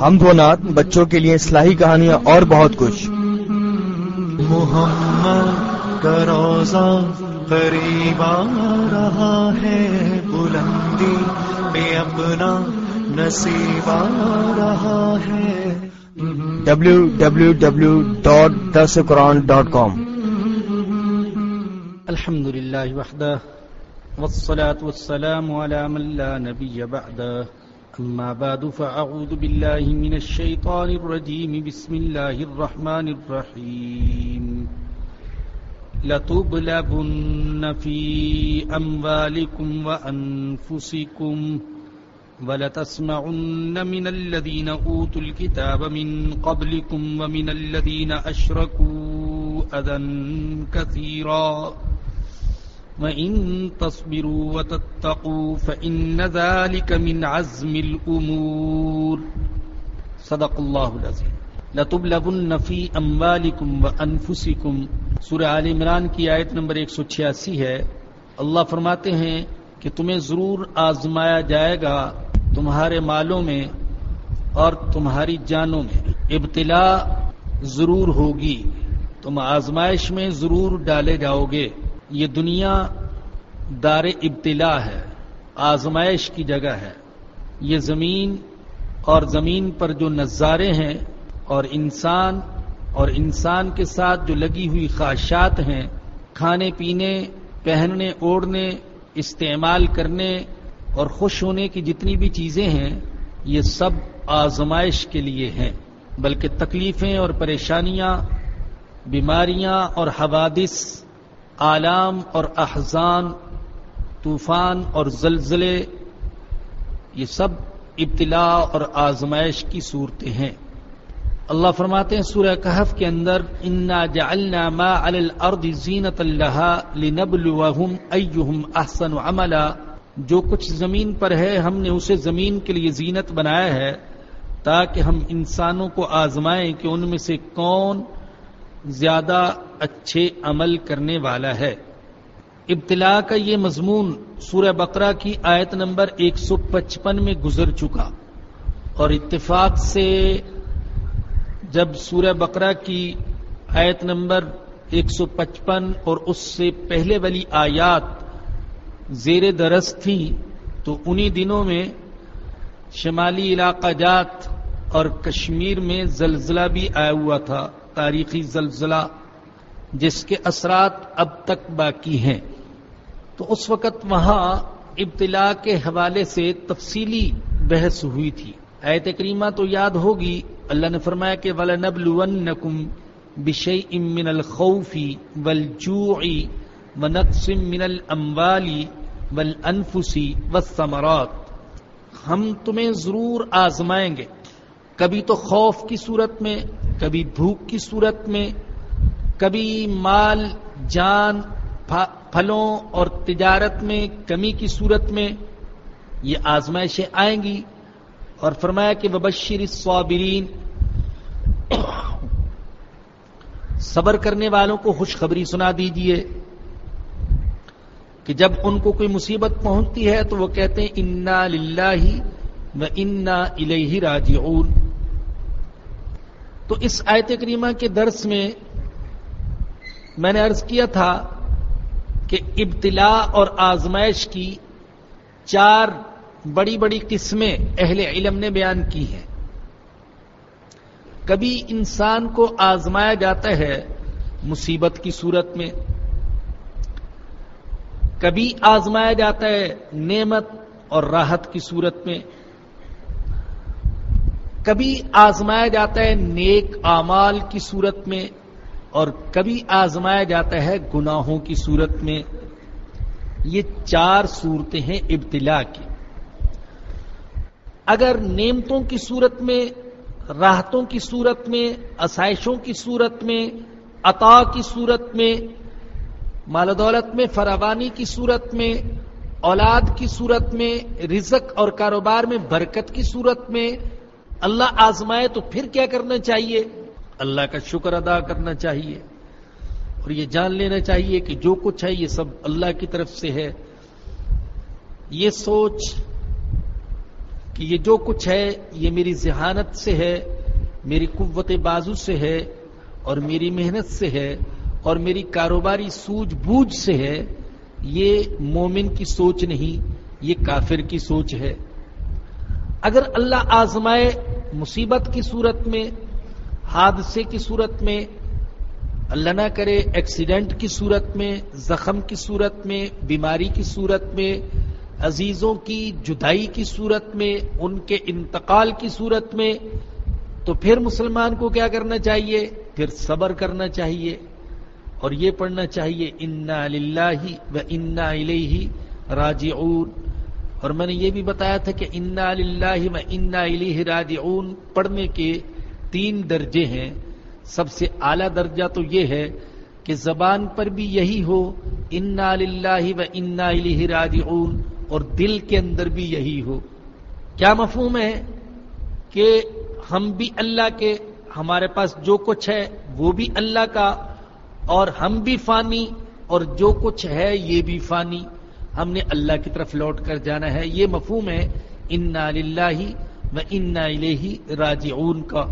ہم و نعت بچوں کے لیے اصلاحی کہانیاں اور بہت کچھ۔ محمد کا روزہ قریب آ رہا ہے بلندی پہ اپنا نصیب آ رہا ہے۔ ڈبلو ڈبلو ڈبلو ڈاٹ دس قرآن ڈاٹ کام الحمد للہ وحدہ والصلاة والسلام على من لا نبي بعده أما بعد، فأعوذ بالله من الشيطان الرجيم. بسم الله الرحمن الرحيم. لتبلبن في أموالكم وأنفسكم ولتسمعن من الذين أوتوا الكتاب من قبلكم ومن الذين أشركوا أذى كثيرا. وإن تصبروا وتتقوا فإن ذلك من عزم الأمور صدق الله العظيم لتبلغن في أموالكم وأنفسكم۔ سورہ عال عمران کی آیت نمبر 186 ہے۔ اللہ فرماتے ہیں کہ تمہیں ضرور آزمایا جائے گا تمہارے مالوں میں اور تمہاری جانوں میں۔ ابتلا ضرور ہوگی۔ تم آزمائش میں ضرور ڈالے جاؤ گے۔ یہ دنیا دار ابتلا ہے، آزمائش کی جگہ ہے۔ یہ زمین اور زمین پر جو نظارے ہیں اور انسان اور انسان کے ساتھ جو لگی ہوئی خواہشات ہیں، کھانے، پینے، پہننے، اوڑھنے، استعمال کرنے اور خوش ہونے کی جتنی بھی چیزیں ہیں، یہ سب آزمائش کے لیے ہیں۔ بلکہ تکلیفیں اور پریشانیاں، بیماریاں اور حوادث آلام اور احزان، طوفان اور زلزلے، یہ سب ابتلا اور آزمائش کی صورتیں ہیں۔ اللہ فرماتے ہیں سورہ کہف کے اندر، انا جعلنا ما علی الارض زینت اللہ لنبلوہم ایہم احسن عملا جو کچھ زمین پر ہے، ہم نے اسے زمین کے لیے زینت بنایا ہے، تاکہ ہم انسانوں کو آزمائیں کہ ان میں سے کون زیادہ اچھے عمل کرنے والا ہے۔ ابتلا کا یہ مضمون سورہ بقرہ کی آیت نمبر ایک سو پچپن میں گزر چکا۔ اور اتفاق سے جب سورہ بقرہ کی آیت نمبر ایک سو پچپن اور اس سے پہلے والی آیات زیر درس تھی تو انہی دنوں میں شمالی علاقہ جات اور کشمیر میں زلزلہ بھی آیا ہوا تھا۔ تاریخی زلزلہ جس کے اثرات اب تک باقی ہیں۔ تو اس وقت وہاں ابتلا کے حوالے سے تفصیلی بحث ہوئی تھی۔ ایت کریمہ تو یاد ہوگی، اللہ نے فرمایا کہ وَلَنَبْلُوَنَّكُمْ بِشَيْءٍ مِّنَ الْخَوْفِ وَالْجُوعِ وَنَقْصٍ مِّنَ الْأَمْوَالِ وَالْأَنفُسِ وَالثَّمَرَاتِ۔ ہم تمہیں ضرور آزمائیں گے۔ کبھی تو خوف کی صورت میں، کبھی بھوک کی صورت میں، کبھی مال، جان پھلوں اور تجارت میں کمی کی صورت میں یہ آزمائشیں آئیں گی اور فرمایا کہ وبشر الصابرین صبر کرنے والوں کو خوشخبری سنا دیجیے کہ جب ان کو کوئی مصیبت پہنچتی ہے تو وہ کہتے ہیں، انا للہ و انا الیہ راجعون تو اس آیت کریمہ کے درس میں میں نے عرض کیا تھا کہ ابتلا اور آزمائش کی چار بڑی بڑی قسمیں اہل علم نے بیان کی ہیں۔ کبھی انسان کو آزمایا جاتا ہے مصیبت کی صورت میں، کبھی آزمایا جاتا ہے نعمت اور راحت کی صورت میں کبھی آزمایا جاتا ہے نیک اعمال کی صورت میں اور کبھی آزمایا جاتا ہے گناہوں کی صورت میں، یہ چار صورتیں ہیں ابتلا کی۔ اگر نعمتوں کی صورت میں، راحتوں کی صورت میں، آسائشوں کی صورت میں، عطا کی صورت میں، مال دولت میں، فراوانی کی صورت میں، اولاد کی صورت میں، رزق اور کاروبار میں برکت کی صورت میں اللہ آزمائے تو پھر کیا کرنا چاہیے؟ اللہ کا شکر ادا کرنا چاہیے۔ اور یہ جان لینا چاہیے کہ جو کچھ ہے یہ سب اللہ کی طرف سے ہے۔ یہ سوچ کہ یہ جو کچھ ہے یہ میری ذہانت سے ہے، میری قوت بازو سے ہے، اور میری محنت سے ہے، اور میری کاروباری سوجھ بوجھ سے ہے، یہ مومن کی سوچ نہیں، یہ کافر کی سوچ ہے۔ اگر اللہ آزمائے مصیبت کی صورت میں، حادثے کی صورت میں، اللہ نہ کرے ایکسیڈنٹ کی صورت میں، زخم کی صورت میں، بیماری کی صورت میں، عزیزوں کی جدائی کی صورت میں، ان کے انتقال کی صورت میں، تو پھر مسلمان کو کیا کرنا چاہیے؟ پھر صبر کرنا چاہیے۔ اور یہ پڑھنا چاہیے، انا للہ و انا الیہ راجعون۔ اور میں نے یہ بھی بتایا تھا کہ انا للہ و انا الیہ راجعون پڑھنے کے تین درجے ہیں۔ سب سے اعلی درجہ تو یہ ہے کہ زبان پر بھی یہی ہو، انا للہ و انا الیہ راجعون۔ اور دل کے اندر بھی یہی ہو۔ کیا مفہوم ہے کہ ہم بھی اللہ کے، ہمارے پاس جو کچھ ہے وہ بھی اللہ کا، اور ہم بھی فانی، اور جو کچھ ہے یہ بھی فانی۔ ہم نے اللہ کی طرف لوٹ کر جانا ہے۔ یہ مفہوم ہے، انا للہ و انا الیہ راجعون کا۔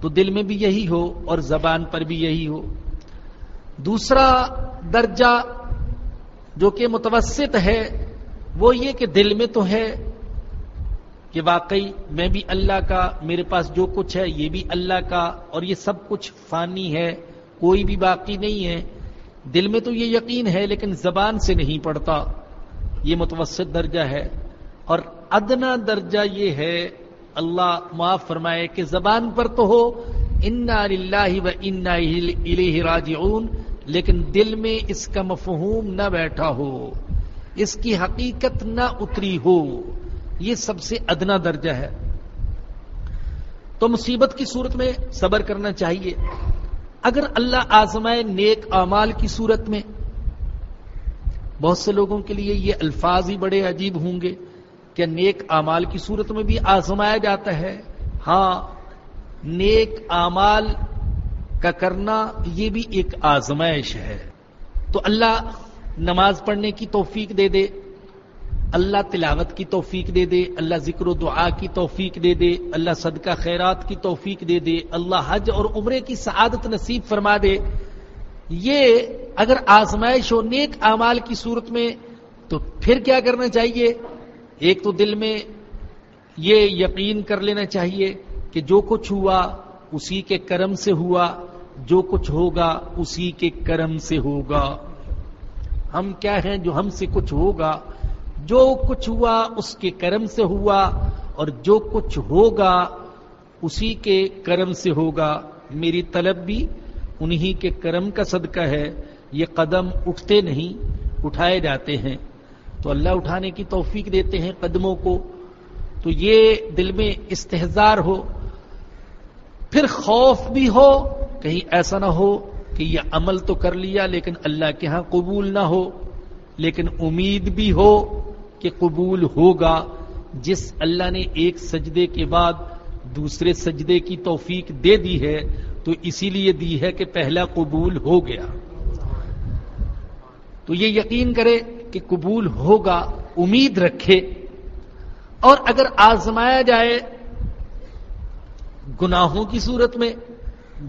تو دل میں بھی یہی ہو اور زبان پر بھی یہی ہو۔ دوسرا درجہ جو کہ متوسط ہے، وہ یہ کہ دل میں تو ہے کہ واقعی میں بھی اللہ کا، میرے پاس جو کچھ ہے، یہ بھی اللہ کا اور یہ سب کچھ فانی ہے، کوئی بھی باقی نہیں ہے۔ دل میں تو یہ یقین ہے، لیکن زبان سے نہیں پڑتا یہ متوسط درجہ ہے اور ادنا درجہ یہ ہے اللہ معاف فرمائے کہ زبان پر تو ہو، انا و انا راجعون، لیکن دل میں اس کا مفہوم نہ بیٹھا ہو، اس کی حقیقت نہ اتری ہو، یہ سب سے ادنا درجہ ہے۔ تو مصیبت کی صورت میں صبر کرنا چاہیے۔ اگر اللہ آزمائے نیک اعمال کی صورت میں بہت سے لوگوں کے لیے یہ الفاظ ہی بڑے عجیب ہوں گے کہ نیک اعمال کی صورت میں بھی آزمایا جاتا ہے۔ ہاں نیک اعمال کا کرنا یہ بھی ایک آزمائش ہے۔ تو اللہ نماز پڑھنے کی توفیق دے دے، اللہ تلاوت کی توفیق دے دے، اللہ ذکر و دعا کی توفیق دے دے، اللہ صدقہ خیرات کی توفیق دے دے، اللہ حج اور عمرے کی سعادت نصیب فرما دے۔ یہ اگر آزمائش ہو نیک اعمال کی صورت میں تو پھر کیا کرنا چاہیے؟ ایک تو دل میں یہ یقین کر لینا چاہیے کہ جو کچھ ہوا اسی کے کرم سے ہوا، جو کچھ ہوگا اسی کے کرم سے ہوگا۔ ہم کیا ہیں جو ہم سے کچھ ہوگا؟ جو کچھ ہوا اس کے کرم سے ہوا اور جو کچھ ہوگا اسی کے کرم سے ہوگا۔ میری طلب بھی انہی کے کرم کا صدقہ ہے۔ یہ قدم اٹھتے نہیں، اٹھائے جاتے ہیں۔ تو اللہ اٹھانے کی توفیق دیتے ہیں قدموں کو۔ تو یہ دل میں استحزار ہو۔ پھر خوف بھی ہو، کہیں ایسا نہ ہو کہ یہ عمل تو کر لیا لیکن اللہ کے ہاں قبول نہ ہو۔ لیکن امید بھی ہو کہ قبول ہوگا۔ جس اللہ نے ایک سجدے کے بعد دوسرے سجدے کی توفیق دے دی ہے، تو اسی لیے دی ہے کہ پہلا قبول ہو گیا۔ تو یہ یقین کرے کہ قبول ہوگا، امید رکھے۔ اور اگر آزمایا جائے گناہوں کی صورت میں،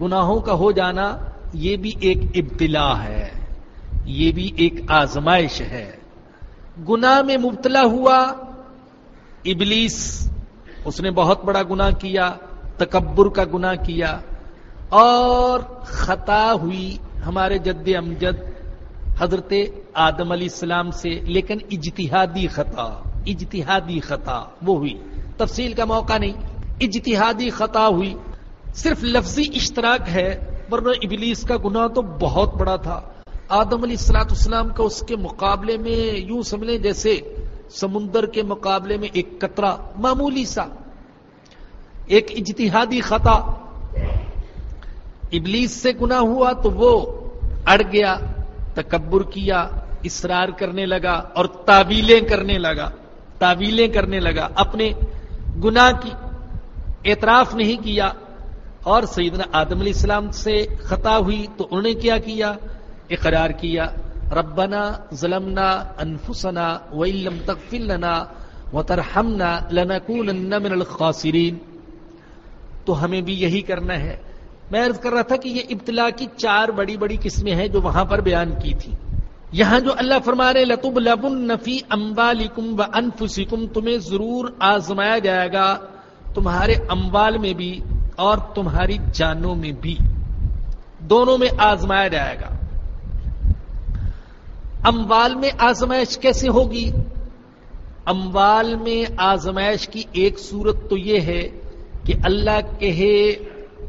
گناہوں کا ہو جانا یہ بھی ایک ابتلا ہے، یہ بھی ایک آزمائش ہے۔ گناہ میں مبتلا ہوا ابلیس، اس نے بہت بڑا گناہ کیا، تکبر کا گناہ کیا، اور خطا ہوئی ہمارے جد امجد حضرت آدم علیہ السلام سے، لیکن اجتہادی خطا اجتہادی خطا وہ ہوئی۔ تفصیل کا موقع نہیں۔ اجتہادی خطا ہوئی۔ صرف لفظی اشتراک ہے، ورنہ ابلیس کا گناہ تو بہت بڑا تھا۔ آدم علیہ السلاط اسلام کا اس کے مقابلے میں یوں سمجھیں جیسے سمندر کے مقابلے میں ایک قطرہ، معمولی سا۔ ایک اجتہادی خطا۔ ابلیس سے گنا ہوا تو وہ اڑ گیا۔ تکبر کیا اسرار کرنے لگا اور تعویلیں کرنے لگا، تعویلیں کرنے لگا، اپنے گنا کی اعتراف نہیں کیا اور سیدنا آدم علیہ السلام سے خطا ہوئی تو انہوں نے کیا کیا؟ اقرار کیا، ربنا ظلمنا انفسنا وَإِن لَمْ تَغْفِرْ لَنَا وَتَرْحَمْنَا لَنَكُونَنَّ مِنَ الْخَاسِرِينَ تو ہمیں بھی یہی کرنا ہے۔ میں عرض کر رہا تھا کہ یہ ابتلا کی چار بڑی بڑی قسمیں ہیں جو وہاں پر بیان کی تھی یہاں جو اللہ فرما رہے لطب لبن نفی امبالکم و انفسکم تمہیں ضرور آزمایا جائے گا تمہارے امبال میں بھی اور تمہاری جانوں میں بھی۔ دونوں میں آزمایا جائے گا۔ اموال میں آزمائش کیسے ہوگی؟ اموال میں آزمائش کی ایک صورت تو یہ ہے کہ اللہ کہے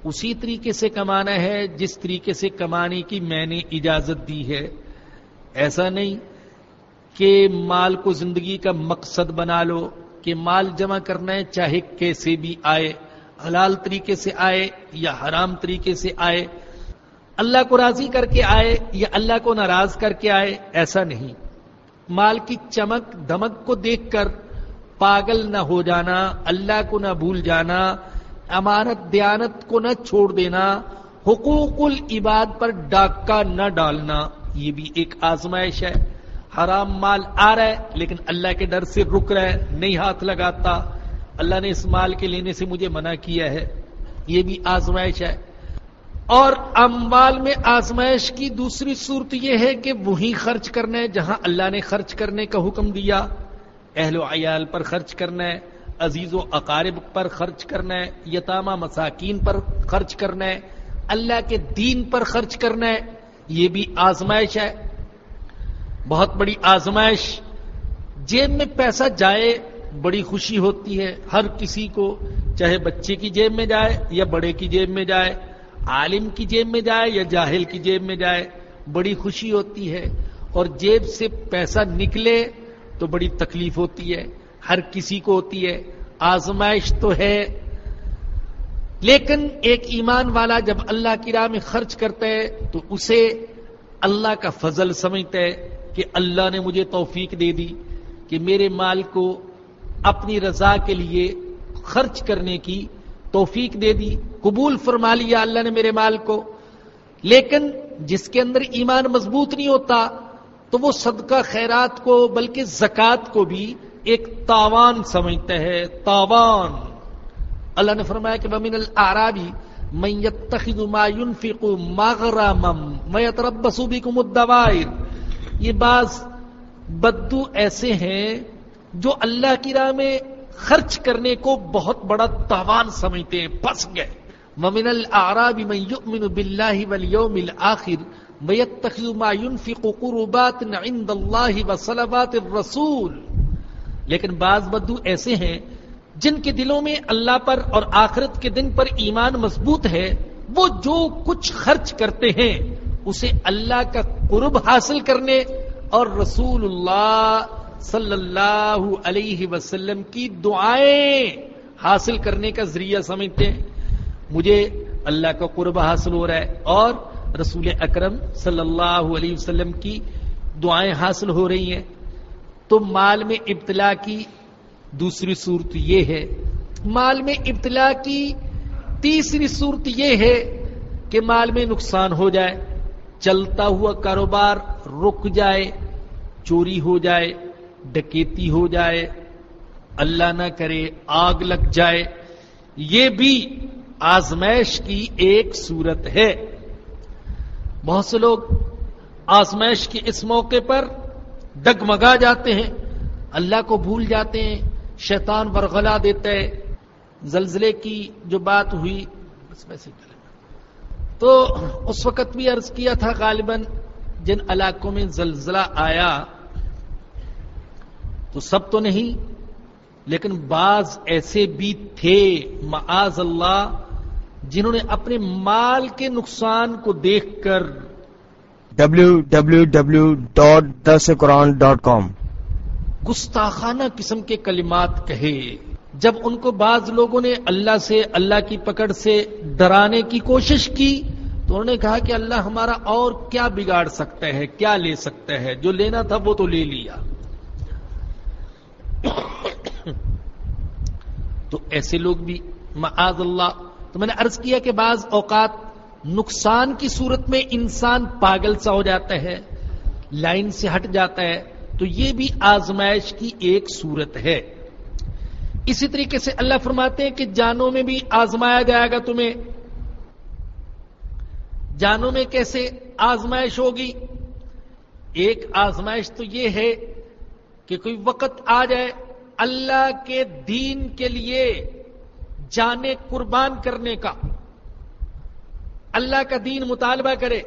اسی طریقے سے کمانا ہے، جس طریقے سے کمانے کی میں نے اجازت دی ہے۔ ایسا نہیں کہ مال کو زندگی کا مقصد بنا لو، کہ مال جمع کرنا ہے، چاہے کیسے بھی آئے، حلال طریقے سے آئے یا حرام طریقے سے آئے۔ اللہ کو راضی کر کے آئے یا اللہ کو ناراض کر کے آئے، ایسا نہیں۔ مال کی چمک، دمک کو دیکھ کر پاگل نہ ہو جانا، اللہ کو نہ بھول جانا امانت دیانت کو نہ چھوڑ دینا، حقوق العباد پر ڈاکہ نہ ڈالنا، یہ بھی ایک آزمائش ہے۔ حرام مال آ رہا ہے، لیکن اللہ کے ڈر سے رک رہا ہے، نہیں ہاتھ لگاتا۔ اللہ نے اس مال کے لینے سے مجھے منع کیا ہے۔ یہ بھی آزمائش ہے۔ اور اموال میں آزمائش کی دوسری صورت یہ ہے کہ وہی خرچ کرنا ہے، جہاں اللہ نے خرچ کرنے کا حکم دیا۔ اہل و عیال پر خرچ کرنا ہے۔ عزیز و اقارب پر خرچ کرنا ہے، یتامہ مساکین پر خرچ کرنا ہے، اللہ کے دین پر خرچ کرنا ہے، یہ بھی آزمائش ہے۔ بہت بڑی آزمائش۔ جیب میں پیسہ جائے، بڑی خوشی ہوتی ہے۔ ہر کسی کو، چاہے بچے کی جیب میں جائے یا بڑے کی جیب میں جائے، عالم کی جیب میں جائے یا جاہل کی جیب میں جائے، بڑی خوشی ہوتی ہے۔ اور جیب سے پیسہ نکلے تو بڑی تکلیف ہوتی ہے۔ ہر کسی کو ہوتی ہے، آزمائش تو ہے۔ لیکن ایک ایمان والا جب اللہ کی راہ میں خرچ کرتا ہے، تو اسے اللہ کا فضل سمجھتا ہے کہ اللہ نے مجھے توفیق دے دی کہ میرے مال کو اپنی رضا کے لیے خرچ کرنے کی توفیق دے دی۔ قبول فرما لیا اللہ نے میرے مال کو۔ لیکن جس کے اندر ایمان مضبوط نہیں ہوتا، تو وہ صدقہ خیرات کو بلکہ زکات کو بھی ایک تاوان سمجھتا ہے تاوان۔ اللہ نے فرمایا کہ بمن العرابی من يتخذ ما ينفق مغرما ما يتربص بكم الدوائر یہ بعض بدو ایسے ہیں جو اللہ کی راہ میں خرچ کرنے کو بہت بڑا تاوان سمجھتے ہیں پس گئے۔ ومن الاعراب من يؤمن بالله واليوم الاخر ويتخذ ما ينفق قربات عند الله وصلوات الرسول۔ لیکن بعض بدو ایسے ہیں جن کے دلوں میں اللہ پر اور آخرت کے دن پر ایمان مضبوط ہے، وہ جو کچھ خرچ کرتے ہیں، اسے اللہ کا قرب حاصل کرنے اور رسول اللہ صلی اللہ علیہ وسلم کی دعائیں حاصل کرنے کا ذریعہ سمجھتے ہیں۔ مجھے اللہ کا قرب حاصل ہو رہا ہے اور رسول اکرم صلی اللہ علیہ وسلم کی دعائیں حاصل ہو رہی ہیں۔ تو مال میں ابتلا کی دوسری صورت یہ ہے۔ مال میں ابتلا کی تیسری صورت یہ ہے کہ مال میں نقصان ہو جائے، چلتا ہوا کاروبار رک جائے، چوری ہو جائے، ڈکیتی ہو جائے، اللہ نہ کرے، آگ لگ جائے۔ یہ بھی آزمائش کی ایک صورت ہے۔ بہت سے لوگ آزمائش کے اس موقع پر ڈگمگا جاتے ہیں، اللہ کو بھول جاتے ہیں، شیطان ورغلا دیتا ہے۔ زلزلے کی جو بات ہوئی تو اس وقت بھی عرض کیا تھا غالباً، جن علاقوں میں زلزلہ آیا، تو سب تو نہیں، لیکن بعض ایسے بھی تھے، معاذ اللہ، جنہوں نے اپنے مال کے نقصان کو دیکھ کر W W W dot com گستاخانہ قسم کے کلمات کہے۔ جب ان کو بعض لوگوں نے اللہ سے، اللہ کی پکڑ سے ڈرانے کی کوشش کی، تو انہوں نے کہا کہ اللہ ہمارا اور کیا بگاڑ سکتا ہے، کیا لے سکتا ہے؟ جو لینا تھا وہ تو لے لیا۔ تو ایسے لوگ بھی، معاذ اللہ۔ تو میں نے عرض کیا کہ بعض اوقات نقصان کی صورت میں انسان پاگل سا ہو جاتا ہے، لائن سے ہٹ جاتا ہے، تو یہ بھی آزمائش کی ایک صورت ہے۔ اسی طریقے سے اللہ فرماتے ہیں کہ جانوں میں بھی آزمایا جائے گا تمہیں۔ جانوں میں کیسے آزمائش ہوگی؟ ایک آزمائش تو یہ ہے کہ کوئی وقت آ جائے اللہ کے دین کے لیے جانے قربان کرنے کا۔ اللہ کا دین مطالبہ کرے۔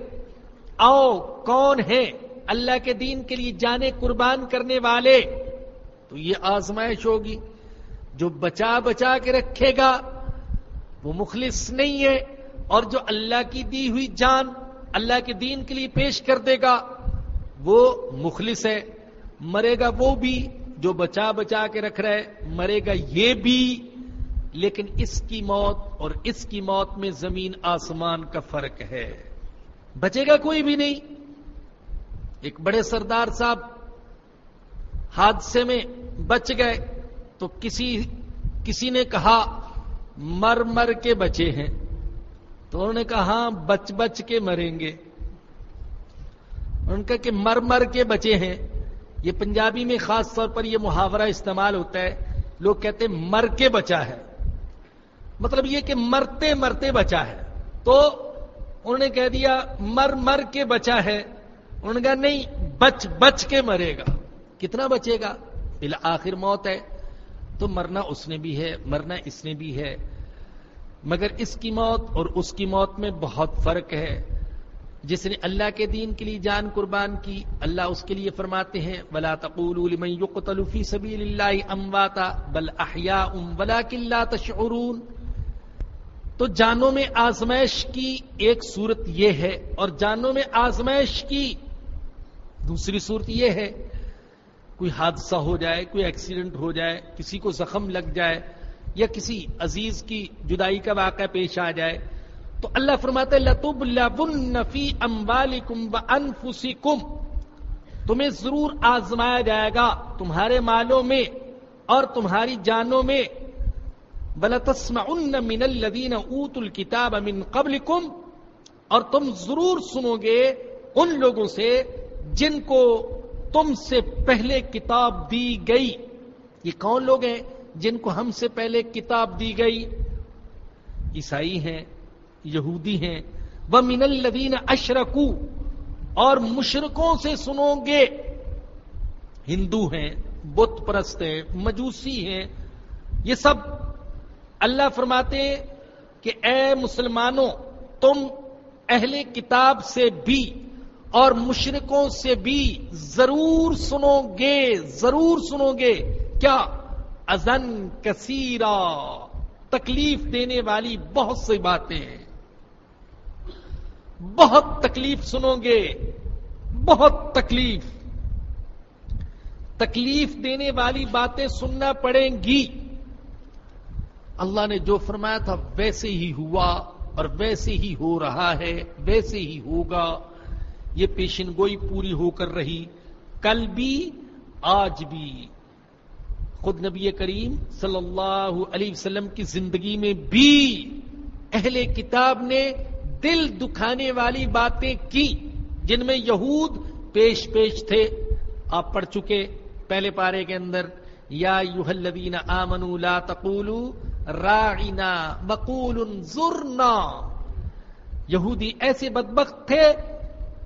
آؤ، کون ہے اللہ کے دین کے لیے جانے قربان کرنے والے؟ تو یہ آزمائش ہوگی۔ جو بچا بچا کے رکھے گا، وہ مخلص نہیں ہے۔ اور جو اللہ کی دی ہوئی جان اللہ کے دین کے لیے پیش کر دے گا، وہ مخلص ہے۔ مرے گا وہ بھی جو بچا بچا کے رکھ رہا ہے، مرے گا یہ بھی۔ لیکن اس کی موت اور اس کی موت میں زمین آسمان کا فرق ہے۔ بچے گا کوئی بھی نہیں۔ ایک بڑے سردار صاحب حادثے میں بچ گئے تو کسی کسی نے کہا، مر مر کے بچے ہیں۔ تو انہوں نے کہا ہاں بچ بچ کے مریں گے۔ ان کا کہ مر مر کے بچے ہیں۔ یہ پنجابی میں خاص طور پر یہ محاورہ استعمال ہوتا ہے۔ لوگ کہتے ہیں، مر کے بچا ہے۔ مطلب یہ کہ مرتے مرتے بچا ہے۔ تو انہوں نے کہہ دیا، مر مر کے بچا ہے۔ انہوں نے کہا، نہیں، بچ بچ کے مرے گا۔ کتنا بچے گا؟ آخر موت ہے۔ تو مرنا اس نے بھی ہے، مرنا اس نے بھی ہے۔ مگر اس کی موت اور اس کی موت میں بہت فرق ہے۔ جس نے اللہ کے دین کے لیے جان قربان کی، اللہ اس کے لیے فرماتے ہیں بلا تقول سبیل اللہ امواتا بل احیا ام ولا کلّا تشعرون۔ تو جانوں میں آزمائش کی ایک صورت یہ ہے اور جانوں میں آزمائش کی دوسری صورت یہ ہے، کوئی حادثہ ہو جائے، کوئی ایکسیڈنٹ ہو جائے، کسی کو زخم لگ جائے یا کسی عزیز کی جدائی کا واقعہ پیش آ جائے، تو اللہ فرماتے لطب لفی امبالی کم و انفسی کم تمہیں ضرور آزمایا جائے گا تمہارے مالوں میں اور تمہاری جانوں میں۔ بلتسم ان من الدین اوت الکتاب امن قبل کم اور تم ضرور سنو گے ان لوگوں سے جن کو تم سے پہلے کتاب دی گئی۔ یہ کون لوگ ہیں جن کو ہم سے پہلے کتاب دی گئی؟ عیسائی ہیں، یہودی ہیں۔ وہ من الدین اشرکو اور مشرکوں سے سنو گے۔ ہندو ہیں، بت پرست ہیں، مجوسی ہیں، یہ سب اللہ فرماتے کہ اے مسلمانوں، تم اہل کتاب سے بھی اور مشرکوں سے بھی ضرور سنو گے، ضرور سنو گے کیا؟ ازن کثیرا، تکلیف دینے والی بہت سی باتیں ہیں۔ بہت تکلیف سنو گے، بہت تکلیف۔ تکلیف دینے والی باتیں سننا پڑیں گی۔ اللہ نے جو فرمایا تھا ویسے ہی ہوا اور ویسے ہی ہو رہا ہے، ویسے ہی ہوگا۔ یہ پیشن گوئی پوری ہو کر رہی۔ کل بھی، آج بھی۔ خود نبی کریم صلی اللہ علیہ وسلم کی زندگی میں بھی اہل کتاب نے دل دکھانے والی باتیں کی جن میں یہود پیش پیش تھے۔ آپ پڑھ چکے پہلے پارے کے اندر، یا الذین آمنوا لا تقولوا راعنا وقول زرنا یہودی ایسے بدبخت تھے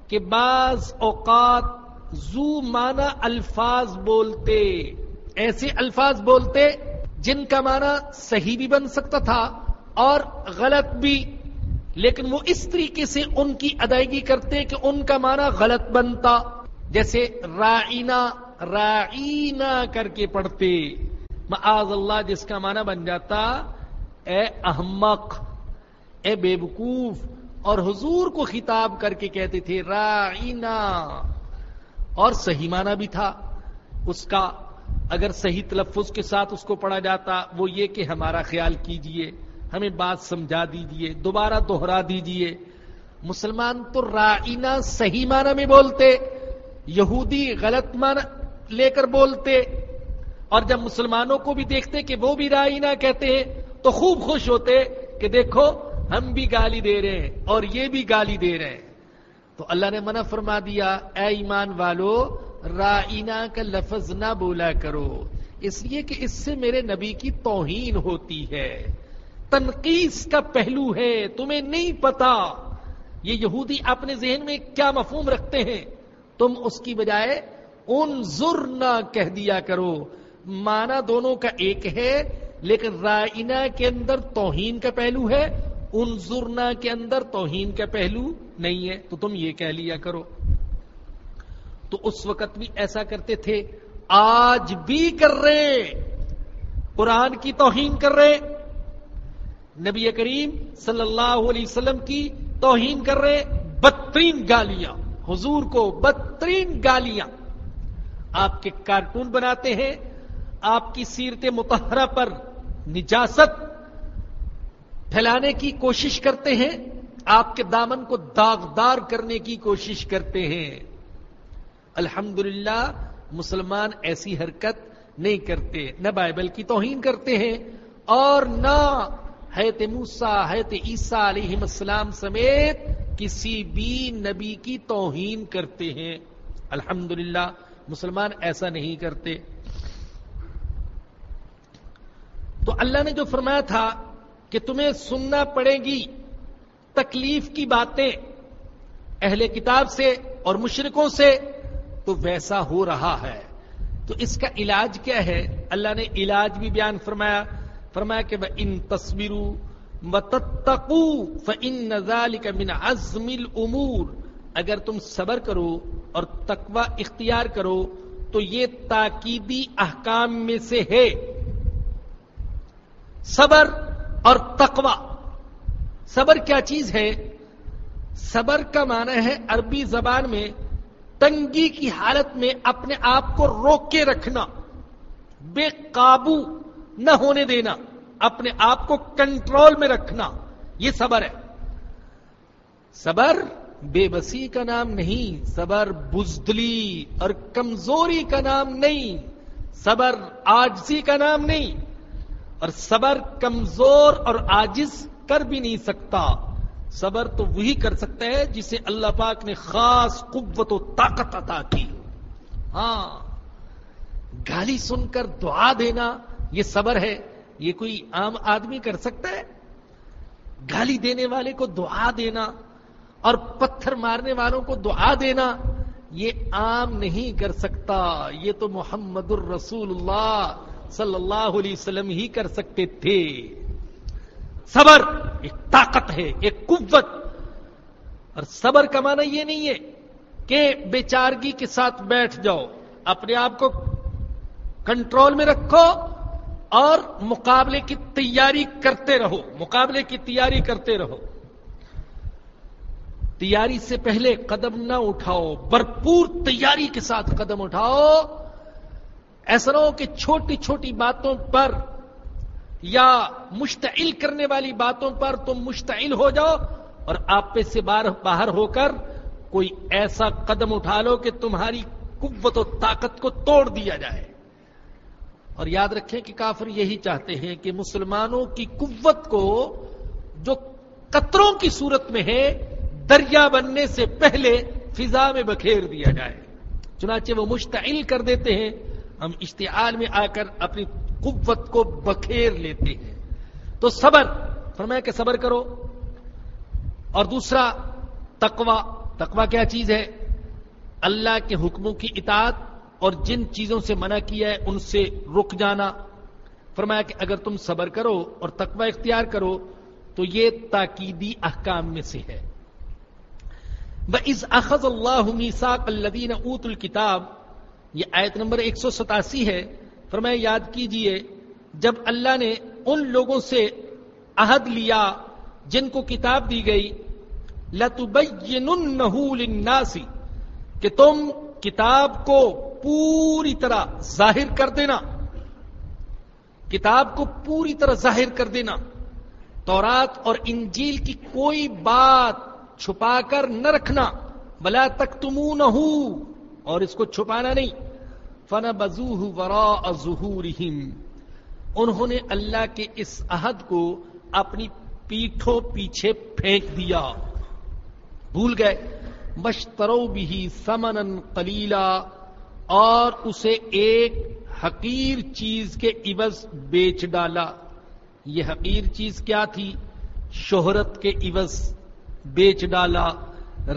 کہ بعض اوقات زو مانا الفاظ بولتے، ایسے الفاظ بولتے جن کا معنی صحیح بھی بن سکتا تھا اور غلط بھی، لیکن وہ اس طریقے سے ان کی ادائیگی کرتے کہ ان کا معنی غلط بنتا۔ جیسے رائنا رائنا کر کے پڑھتے۔ معاذ اللہ جس کا معنی بن جاتا اے احمق، اے بے وقوف، اور حضور کو خطاب کر کے کہتے تھے رائنا اور صحیح معنی بھی تھا۔ اس کا اگر صحیح تلفظ کے ساتھ اس کو پڑھا جاتا، وہ یہ کہ ہمارا خیال کیجیے، ہمیں بات سمجھا دیجیے، دوبارہ دوہرا دیجیے۔ مسلمان تو رائنا صحیح معنی میں بولتے، یہودی غلط معنی لے کر بولتے۔ اور جب مسلمانوں کو بھی دیکھتے کہ وہ بھی رائنا کہتے ہیں، تو خوب خوش ہوتے کہ دیکھو، ہم بھی گالی دے رہے ہیں اور یہ بھی گالی دے رہے ہیں۔ تو اللہ نے منع فرما دیا، اے ایمان والو رائنا کا لفظ نہ بولا کرو۔ اس لیے کہ اس سے میرے نبی کی توہین ہوتی ہے۔ تنقید کا پہلو ہے، تمہیں نہیں پتا۔ یہ یہودی اپنے ذہن میں کیا مفہوم رکھتے ہیں؟ تم اس کی بجائے ان نہ کہہ دیا کرو۔ مانا دونوں کا ایک ہے، لیکن رائنا کے اندر توہین کا پہلو ہے ان ضرنا کے اندر توہین کا پہلو نہیں ہے۔ تو تم یہ کہہ لیا کرو۔ تو اس وقت بھی ایسا کرتے تھے۔ آج بھی کر رہے قرآن کی توہین کر رہے نبی کریم صلی اللہ علیہ وسلم کی توہین کر رہے بدترین گالیاں۔ حضور کو بدترین گالیاں۔ آپ کے کارٹون بناتے ہیں۔ آپ کی سیرت متحرہ پر نجاست پھیلانے کی کوشش کرتے ہیں، آپ کے دامن کو داغدار کرنے کی کوشش کرتے ہیں۔ الحمد مسلمان ایسی حرکت نہیں کرتے، نہ بائبل کی توہین کرتے ہیں اور نہ حیت موسا حیت عیسیٰ علیہ السلام سمیت کسی بھی نبی کی توہین کرتے ہیں۔ الحمد مسلمان ایسا نہیں کرتے۔ تو اللہ نے جو فرمایا تھا کہ تمہیں سننا پڑے گی تکلیف کی باتیں اہل کتاب سے اور مشرکوں سے، تو ویسا ہو رہا ہے۔ تو اس کا علاج کیا ہے؟ اللہ نے علاج بھی بیان فرمایا فرمایا کہ وہ ان تصویروں تتقو فن نزال کا من عزم الامور۔ اگر تم صبر کرو اور تقوی اختیار کرو، تو یہ تاکیدی احکام میں سے ہے۔ صبر اور تقوی۔ صبر کیا چیز ہے؟ صبر کا معنی ہے عربی زبان میں تنگی کی حالت میں اپنے آپ کو روک کے رکھنا، بے قابو نہ ہونے دینا، اپنے آپ کو کنٹرول میں رکھنا، یہ صبر ہے۔ صبر بے بسی کا نام نہیں، صبر بزدلی اور کمزوری کا نام نہیں، صبر آجزی کا نام نہیں۔ اور صبر کمزور اور آجز کر بھی نہیں سکتا۔ صبر تو وہی کر سکتا ہے جسے اللہ پاک نے خاص قوت و طاقت عطا کی۔ ہاں گالی سن کر دعا دینا یہ صبر ہے، یہ کوئی عام آدمی کر سکتا ہے؟ گالی دینے والے کو دعا دینا اور پتھر مارنے والوں کو دعا دینا یہ عام نہیں کر سکتا۔ یہ تو محمد الرسول اللہ۔ صلی اللہ علیہ وسلم ہی کر سکتے تھے۔ صبر ایک طاقت ہے، ایک قوت۔ اور صبر کا معنی یہ نہیں ہے کہ بیچارگی کے ساتھ بیٹھ جاؤ، اپنے آپ کو کنٹرول میں رکھو اور مقابلے کی تیاری کرتے رہو۔ مقابلے کی تیاری کرتے رہو۔ تیاری سے پہلے قدم نہ اٹھاؤ، بھرپور تیاری کے ساتھ قدم اٹھاؤ۔ ایسا نہ ہو کہ چھوٹی چھوٹی باتوں پر یا مشتعل کرنے والی باتوں پر تم مشتعل ہو جاؤ اور آپ پہ سے باہر ہو کر کوئی ایسا قدم اٹھا لو کہ تمہاری قوت و طاقت کو توڑ دیا جائے۔ اور یاد رکھیں کہ کافر یہی چاہتے ہیں کہ مسلمانوں کی قوت کو جو قطروں کی صورت میں ہے، دریا بننے سے پہلے فضا میں بکھیر دیا جائے۔ چنانچہ وہ مشتعل کر دیتے ہیں۔ ہم اشتعال میں آ کر اپنی قوت کو بکھیر لیتے ہیں۔ تو صبر، فرمایا کہ صبر کرو۔ اور دوسرا تقوا تقوا کیا چیز ہے؟ اللہ کے حکموں کی اطاعت اور جن چیزوں سے منع کیا ہے، ان سے رک جانا۔ فرمایا کہ اگر تم صبر کرو اور تقوا اختیار کرو، تو یہ تاکیدی احکام میں سے ہے۔ بز اخذ اللہ میساک الدین اوت الکتاب یہ آیت نمبر ایک سو ستاسی ہے۔ فرمایا، یاد کیجیے، جب اللہ نے ان لوگوں سے عہد لیا جن کو کتاب دی گئی لتبیننہ للناس کہ تم کتاب کو پوری طرح ظاہر کر دینا۔ کتاب کو پوری طرح ظاہر کر دینا۔ تورات اور انجیل کی کوئی بات چھپا کر نہ رکھنا۔ بلا تک تمو نہ اور اس کو چھپانا نہیں۔ فن بزو ورا ظہور انہوں نے اللہ کے اس عہد کو اپنی پیٹھوں پیچھے پھینک دیا۔ بھول گئے۔ مشترو بھی سمن کلیلا اور اسے ایک حقیر چیز کے عوض بیچ ڈالا۔ یہ حقیر چیز کیا تھی؟ شہرت کے عوض بیچ ڈالا۔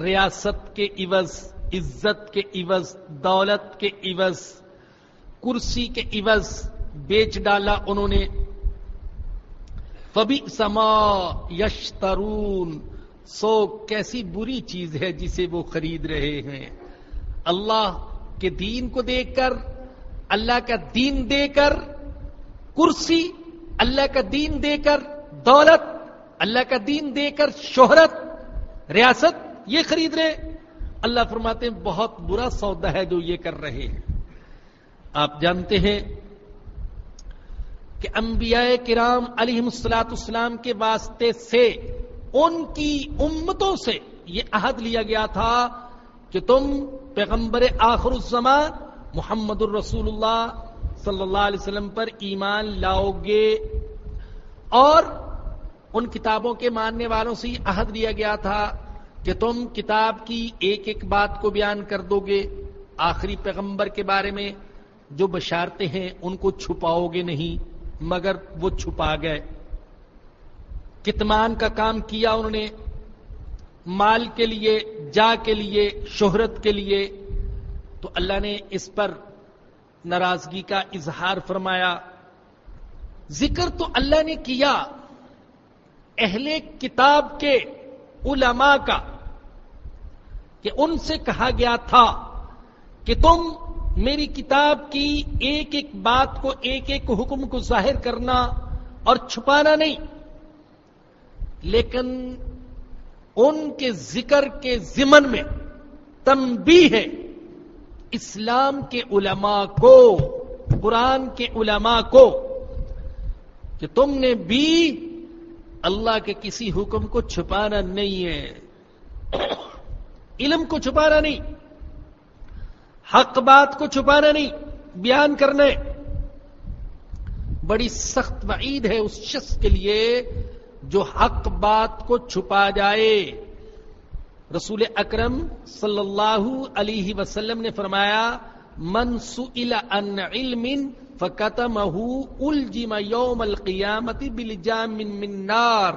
ریاست کے عوض عزت کے عوض، دولت کے عوض، کرسی کے عوض بیچ ڈالا انہوں نے۔ فبی سما یشترون، سو کیسی بری چیز ہے جسے وہ خرید رہے ہیں۔ اللہ کے دین کو دیکھ کر، اللہ کا دین دے کر، کرسی، اللہ کا دین دے کر، دولت، اللہ کا دین دے کر، شہرت، ریاست یہ خرید رہے۔ اللہ فرماتے ہیں، بہت برا سودا ہے جو یہ کر رہے ہیں۔ آپ جانتے ہیں کہ انبیاء کرام علیہ السلاط اسلام کے واسطے سے ان کی امتوں سے یہ عہد لیا گیا تھا کہ تم پیغمبر آخر الزمان محمد الرسول اللہ صلی اللہ علیہ وسلم پر ایمان لاؤ گے۔ اور ان کتابوں کے ماننے والوں سے یہ عہد لیا گیا تھا۔ کہ تم کتاب کی ایک ایک بات کو بیان کر دو گے آخری پیغمبر کے بارے میں، جو بشارتے ہیں ان کو چھپاؤ گے نہیں، مگر وہ چھپا گئے۔ کتمان کا کام کیا انہوں نے؟ مال کے لیے، جا کے لیے، شہرت کے لیے۔ تو اللہ نے اس پر ناراضگی کا اظہار فرمایا۔ ذکر تو اللہ نے کیا، اہل کتاب کے، علماء کا۔ کہ ان سے کہا گیا تھا کہ تم میری کتاب کی ایک ایک بات کو ایک ایک حکم کو ظاہر کرنا اور چھپانا نہیں۔ لیکن ان کے ذکر کے ضمن میں تمبی ہے۔ اسلام کے علماء کو، قرآن کے علماء کو کہ تم نے بھی اللہ کے کسی حکم کو چھپانا نہیں ہے۔ علم کو چھپانا نہیں، حق بات کو چھپانا نہیں، بیان کرنے بڑی سخت وعید ہے اس شخص کے لیے جو حق بات کو چھپا جائے۔ رسول اکرم صلی اللہ علیہ وسلم نے فرمایا، من سئل ان علم فکتمہ الجم یوم القیامت بلجام من نار۔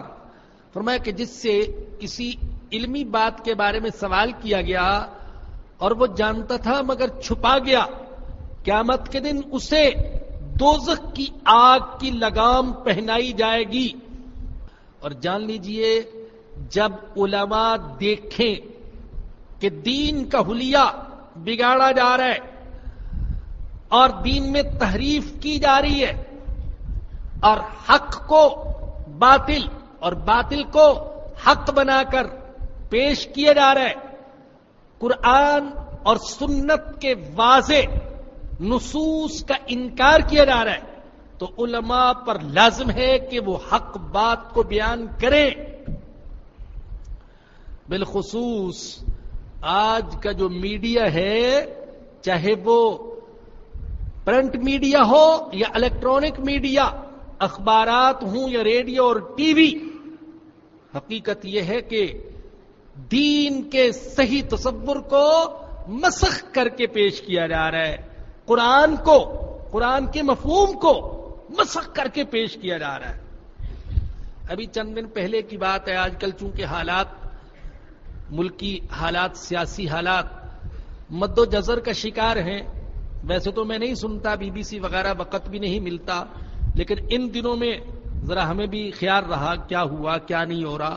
فرمایا کہ جس سے کسی علمی بات کے بارے میں سوال کیا گیا اور وہ جانتا تھا مگر چھپا گیا۔ قیامت کے دن اسے دوزخ کی آگ کی لگام پہنائی جائے گی۔ اور جان لیجیے، جب علماء دیکھیں کہ دین کا حلیہ بگاڑا جا رہا ہے اور دین میں تحریف کی جا رہی ہے اور حق کو باطل اور باطل کو حق بنا کر پیش کیا جا رہا ہے قرآن اور سنت کے واضح نصوص کا انکار کیا جا رہا ہے تو علماء پر لازم ہے کہ وہ حق بات کو بیان کریں۔ بالخصوص آج کا جو میڈیا ہے، چاہے وہ پرنٹ میڈیا ہو یا الیکٹرانک میڈیا، اخبارات ہوں یا ریڈیو اور ٹی وی، حقیقت یہ ہے کہ دین کے صحیح تصور کو مسخ کر کے پیش کیا جا رہا ہے۔ قرآن کو، قرآن کے مفہوم کو مسخ کر کے پیش کیا جا رہا ہے۔ ابھی چند دن پہلے کی بات ہے، آج کل چونکہ حالات، ملکی حالات، سیاسی حالات مد و جزر کا شکار ہیں، ویسے تو میں نہیں سنتا، بی بی سی وغیرہ وقت بھی نہیں ملتا، لیکن ان دنوں میں ذرا ہمیں بھی خیال رہا، کیا ہوا، کیا نہیں ہو رہا۔